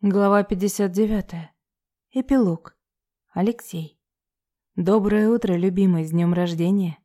Глава 59. Эпилог. Алексей. Доброе утро, любимый, с днем рождения.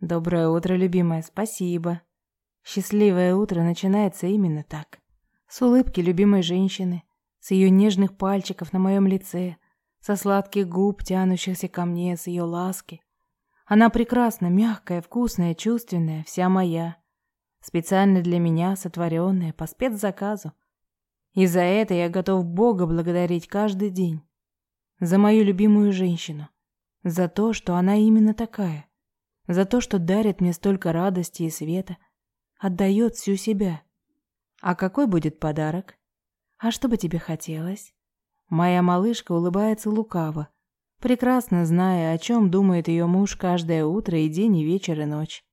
Доброе утро, любимая, спасибо. Счастливое утро начинается именно так. С улыбки любимой женщины, с ее нежных пальчиков на моем лице, со сладких губ, тянущихся ко мне, с ее ласки. Она прекрасна, мягкая, вкусная, чувственная, вся моя. Специально для меня сотворенная, по спецзаказу. И за это я готов Бога благодарить каждый день. За мою любимую женщину. За то, что она именно такая. За то, что дарит мне столько радости и света. Отдает всю себя. А какой будет подарок? А что бы тебе хотелось? Моя малышка улыбается лукаво, прекрасно зная, о чем думает ее муж каждое утро и день, и вечер, и ночь.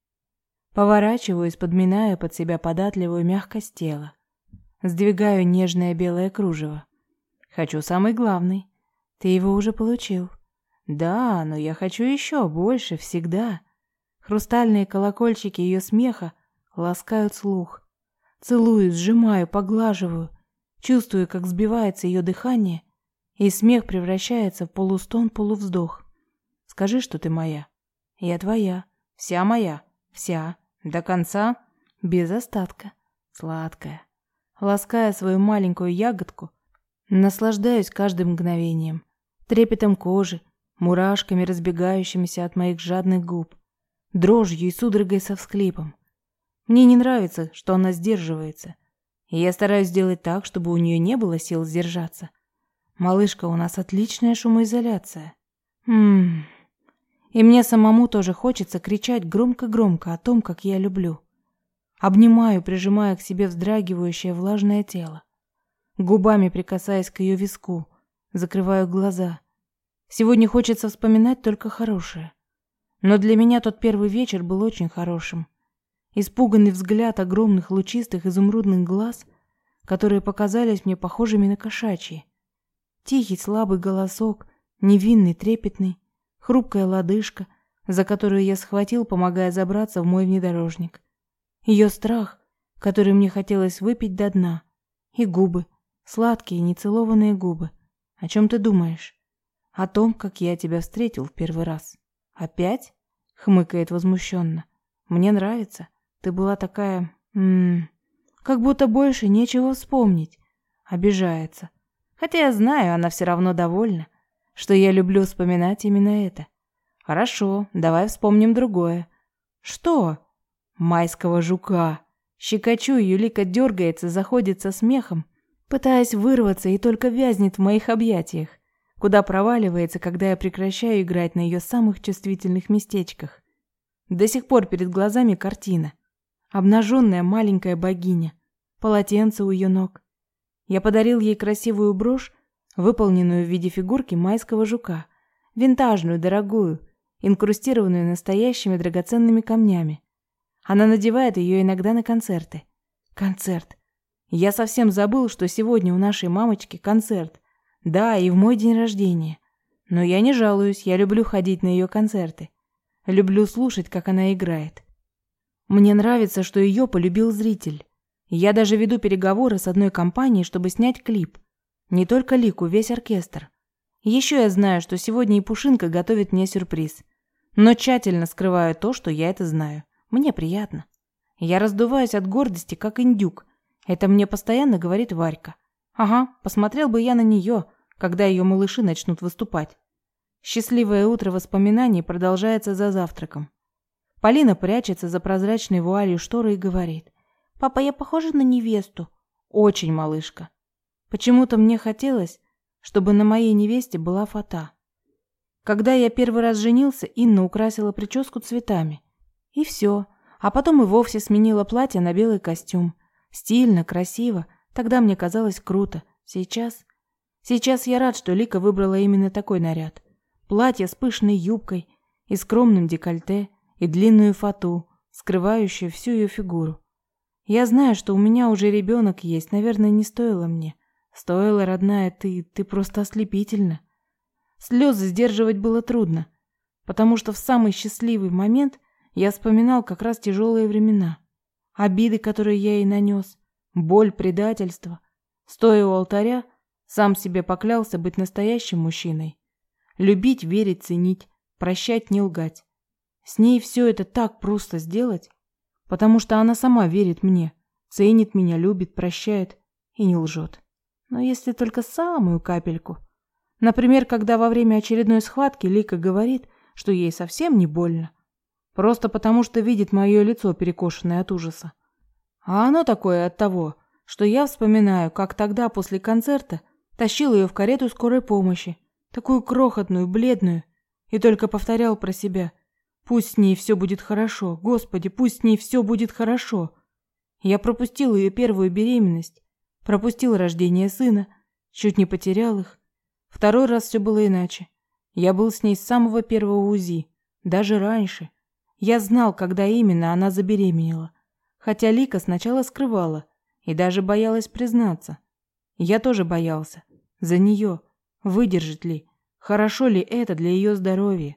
Поворачиваюсь, подминая под себя податливую мягкость тела. Сдвигаю нежное белое кружево. Хочу самый главный. Ты его уже получил. Да, но я хочу еще больше, всегда. Хрустальные колокольчики ее смеха ласкают слух. Целую, сжимаю, поглаживаю. Чувствую, как сбивается ее дыхание, и смех превращается в полустон-полувздох. Скажи, что ты моя. Я твоя. Вся моя. Вся. До конца. Без остатка. Сладкая лаская свою маленькую ягодку, наслаждаюсь каждым мгновением, трепетом кожи, мурашками, разбегающимися от моих жадных губ, дрожью и судорогой со всхлипом. Мне не нравится, что она сдерживается, и я стараюсь сделать так, чтобы у нее не было сил сдержаться. Малышка, у нас отличная шумоизоляция. Ммм... И мне самому тоже хочется кричать громко-громко о том, как я люблю. Обнимаю, прижимая к себе вздрагивающее влажное тело. Губами прикасаясь к ее виску, закрываю глаза. Сегодня хочется вспоминать только хорошее. Но для меня тот первый вечер был очень хорошим. Испуганный взгляд огромных лучистых изумрудных глаз, которые показались мне похожими на кошачьи. Тихий слабый голосок, невинный, трепетный, хрупкая лодыжка, за которую я схватил, помогая забраться в мой внедорожник. Ее страх, который мне хотелось выпить до дна. И губы, сладкие, нецелованные губы. О чем ты думаешь? О том, как я тебя встретил в первый раз. Опять? Хмыкает возмущенно. Мне нравится. Ты была такая... М -м, как будто больше нечего вспомнить. Обижается. Хотя я знаю, она все равно довольна, что я люблю вспоминать именно это. Хорошо, давай вспомним другое. Что? Майского жука. Щекочу, Юлика дергается, заходит со смехом, пытаясь вырваться и только вязнет в моих объятиях, куда проваливается, когда я прекращаю играть на ее самых чувствительных местечках. До сих пор перед глазами картина. Обнаженная маленькая богиня, полотенце у ее ног. Я подарил ей красивую брошь, выполненную в виде фигурки майского жука, винтажную, дорогую, инкрустированную настоящими драгоценными камнями. Она надевает ее иногда на концерты. Концерт. Я совсем забыл, что сегодня у нашей мамочки концерт. Да, и в мой день рождения. Но я не жалуюсь, я люблю ходить на ее концерты. Люблю слушать, как она играет. Мне нравится, что ее полюбил зритель. Я даже веду переговоры с одной компанией, чтобы снять клип. Не только Лику, весь оркестр. Еще я знаю, что сегодня и Пушинка готовит мне сюрприз. Но тщательно скрываю то, что я это знаю. Мне приятно. Я раздуваюсь от гордости, как индюк. Это мне постоянно говорит Варька. Ага, посмотрел бы я на нее, когда ее малыши начнут выступать. Счастливое утро воспоминаний продолжается за завтраком. Полина прячется за прозрачной вуалью шторы и говорит. «Папа, я похожа на невесту?» «Очень, малышка. Почему-то мне хотелось, чтобы на моей невесте была фата. Когда я первый раз женился, Инна украсила прическу цветами. И все. А потом и вовсе сменила платье на белый костюм. Стильно, красиво. Тогда мне казалось круто. Сейчас... Сейчас я рад, что Лика выбрала именно такой наряд. Платье с пышной юбкой и скромным декольте, и длинную фату, скрывающую всю ее фигуру. Я знаю, что у меня уже ребенок есть, наверное, не стоило мне. Стоило, родная, ты, ты просто ослепительна. Слезы сдерживать было трудно, потому что в самый счастливый момент я вспоминал как раз тяжелые времена. Обиды, которые я ей нанес, боль, предательство. Стоя у алтаря, Сам себе поклялся быть настоящим мужчиной. Любить, верить, ценить, прощать, не лгать. С ней все это так просто сделать, потому что она сама верит мне, ценит меня, любит, прощает и не лжет. Но если только самую капельку. Например, когда во время очередной схватки Лика говорит, что ей совсем не больно, просто потому что видит мое лицо, перекошенное от ужаса. А оно такое от того, что я вспоминаю, как тогда после концерта тащил ее в карету скорой помощи, такую крохотную, бледную, и только повторял про себя: "Пусть с ней все будет хорошо, Господи, пусть с ней все будет хорошо". Я пропустил ее первую беременность, пропустил рождение сына, чуть не потерял их. Второй раз все было иначе. Я был с ней с самого первого УЗИ, даже раньше. Я знал, когда именно она забеременела, хотя Лика сначала скрывала и даже боялась признаться. Я тоже боялся за нее, выдержит ли, хорошо ли это для ее здоровья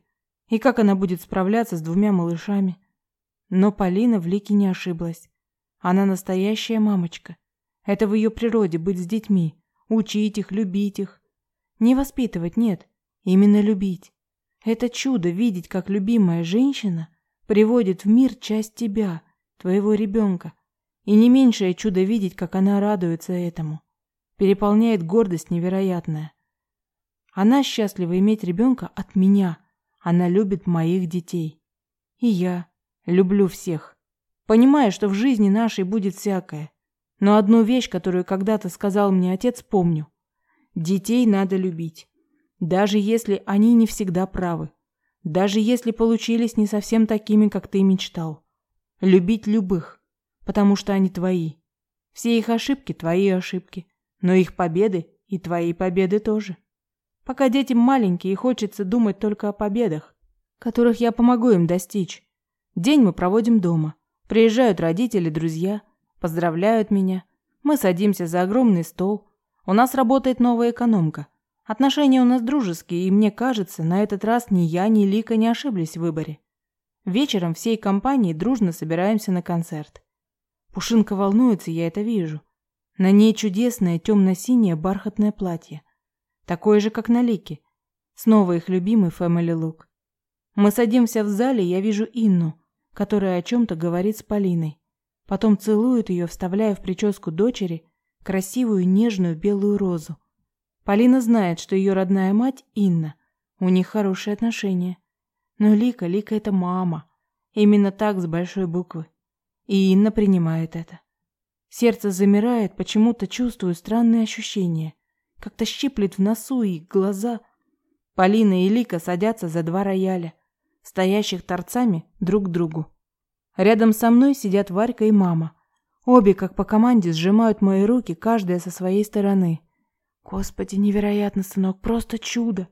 и как она будет справляться с двумя малышами. Но Полина в Лике не ошиблась. Она настоящая мамочка. Это в ее природе быть с детьми, учить их, любить их. Не воспитывать, нет, именно любить. Это чудо видеть, как любимая женщина приводит в мир часть тебя, твоего ребенка. И не меньшее чудо видеть, как она радуется этому. Переполняет гордость невероятная. Она счастлива иметь ребенка от меня. Она любит моих детей. И я люблю всех. Понимаю, что в жизни нашей будет всякое. Но одну вещь, которую когда-то сказал мне отец, помню. Детей надо любить. Даже если они не всегда правы. Даже если получились не совсем такими, как ты мечтал. Любить любых, потому что они твои. Все их ошибки – твои ошибки. Но их победы и твои победы тоже. Пока дети маленькие, хочется думать только о победах, которых я помогу им достичь. День мы проводим дома. Приезжают родители, друзья, поздравляют меня. Мы садимся за огромный стол. У нас работает новая экономка. Отношения у нас дружеские, и мне кажется, на этот раз ни я, ни Лика не ошиблись в выборе. Вечером всей компанией дружно собираемся на концерт. Пушинка волнуется, я это вижу. На ней чудесное темно-синее бархатное платье. Такое же, как на Лике. Снова их любимый family look. Мы садимся в зале, я вижу Инну которая о чем-то говорит с Полиной. Потом целует ее, вставляя в прическу дочери красивую нежную белую розу. Полина знает, что ее родная мать Инна. У них хорошие отношения. Но Лика, Лика это мама. Именно так с большой буквы. И Инна принимает это. Сердце замирает, почему-то чувствую странные ощущения. Как-то щиплет в носу и глаза. Полина и Лика садятся за два рояля стоящих торцами друг к другу. Рядом со мной сидят Варька и мама. Обе, как по команде, сжимают мои руки, каждая со своей стороны. Господи, невероятно, сынок, просто чудо.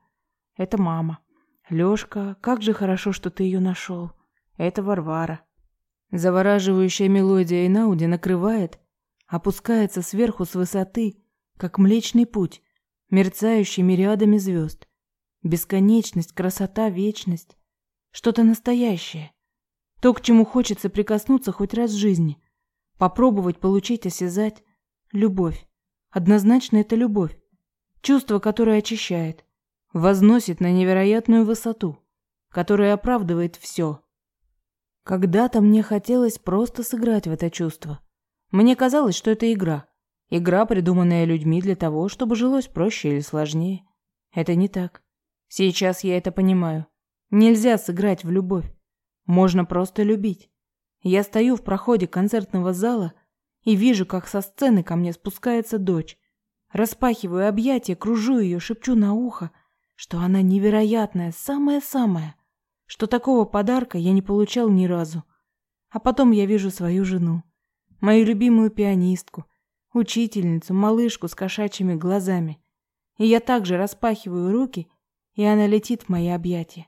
Это мама. Лёшка, как же хорошо, что ты ее нашел. Это Варвара. Завораживающая мелодия Инауди накрывает, опускается сверху с высоты, как Млечный путь, мерцающий мириадами звезд. Бесконечность, красота, вечность. Что-то настоящее. То, к чему хочется прикоснуться хоть раз в жизни. Попробовать получить, осязать. Любовь. Однозначно это любовь. Чувство, которое очищает. Возносит на невероятную высоту. Которое оправдывает все. Когда-то мне хотелось просто сыграть в это чувство. Мне казалось, что это игра. Игра, придуманная людьми для того, чтобы жилось проще или сложнее. Это не так. Сейчас я это понимаю. Нельзя сыграть в любовь. Можно просто любить. Я стою в проходе концертного зала и вижу, как со сцены ко мне спускается дочь. Распахиваю объятия, кружу ее, шепчу на ухо, что она невероятная, самая-самая, что такого подарка я не получал ни разу. А потом я вижу свою жену, мою любимую пианистку, учительницу, малышку с кошачьими глазами. И я также распахиваю руки, и она летит в мои объятия.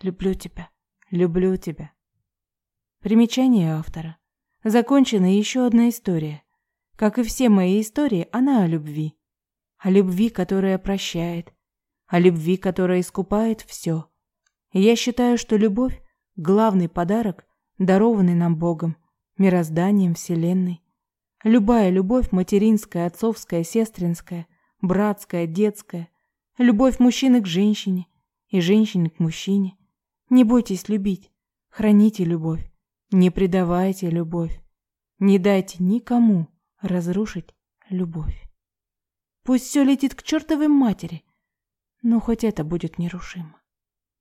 Люблю тебя, люблю тебя. Примечание автора. Закончена еще одна история. Как и все мои истории, она о любви о любви, которая прощает, о любви, которая искупает все. Я считаю, что любовь – главный подарок, дарованный нам Богом, мирозданием, Вселенной. Любая любовь – материнская, отцовская, сестринская, братская, детская, любовь мужчины к женщине и женщины к мужчине. Не бойтесь любить, храните любовь, не предавайте любовь, не дайте никому разрушить любовь. Пусть все летит к чертовой матери. Но хоть это будет нерушимо.